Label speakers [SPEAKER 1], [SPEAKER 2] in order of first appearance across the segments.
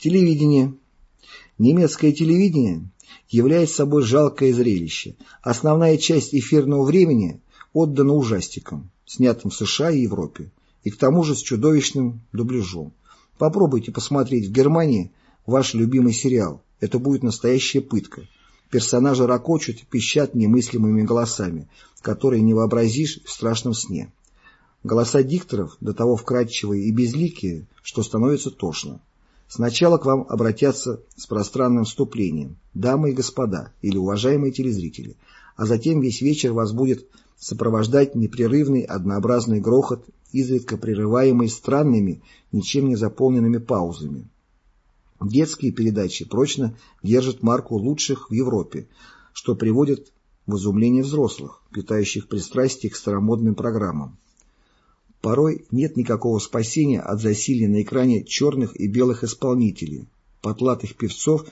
[SPEAKER 1] Телевидение. Немецкое телевидение является собой жалкое зрелище. Основная часть эфирного времени отдана ужастикам, снятым в США и Европе, и к тому же с чудовищным дубляжом. Попробуйте посмотреть в Германии ваш любимый сериал. Это будет настоящая пытка. Персонажи ракочут, пищат немыслимыми голосами, которые не вообразишь в страшном сне. Голоса дикторов до того вкрадчивые и безликие, что становится тошно. Сначала к вам обратятся с пространным вступлением «Дамы и господа» или «Уважаемые телезрители», а затем весь вечер вас будет сопровождать непрерывный однообразный грохот, изредка прерываемый странными, ничем не заполненными паузами. Детские передачи прочно держат марку лучших в Европе, что приводит в изумление взрослых, питающих пристрастие к старомодным программам. Порой нет никакого спасения от засилия на экране черных и белых исполнителей, потлатых певцов,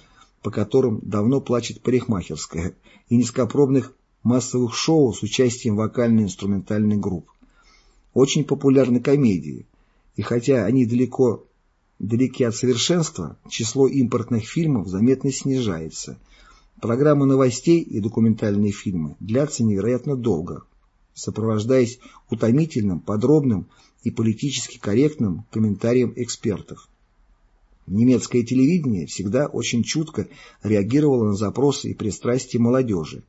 [SPEAKER 1] по которым давно плачет парикмахерская, и низкопробных массовых шоу с участием вокально-инструментальных групп. Очень популярны комедии, и хотя они далеко далеки от совершенства, число импортных фильмов заметно снижается. Программы новостей и документальные фильмы длятся невероятно долго, сопровождаясь утомительным, подробным и политически корректным комментарием экспертов. Немецкое телевидение всегда очень чутко реагировало на запросы и пристрастия молодежи.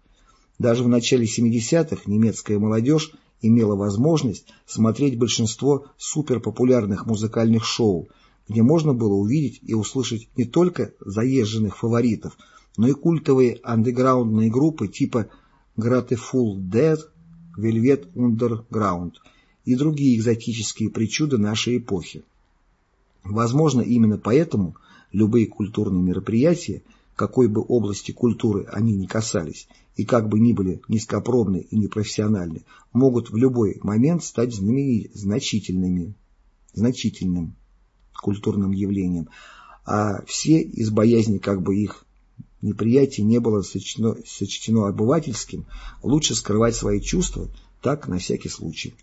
[SPEAKER 1] Даже в начале 70-х немецкая молодежь имела возможность смотреть большинство суперпопулярных музыкальных шоу, где можно было увидеть и услышать не только заезженных фаворитов, но и культовые андеграундные группы типа Grateful Dead, Velvet Underground и другие экзотические причуды нашей эпохи. Возможно, именно поэтому любые культурные мероприятия, какой бы области культуры они ни касались, и как бы ни были низкопробны и непрофессиональны, могут в любой момент стать значительными, значительным культурным явлением, а все из боязни как бы их неприятие не было сочтено, сочтено обывательским, лучше скрывать свои чувства, так на всякий случай.